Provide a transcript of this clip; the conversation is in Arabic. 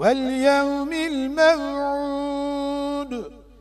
واليوم الموعود.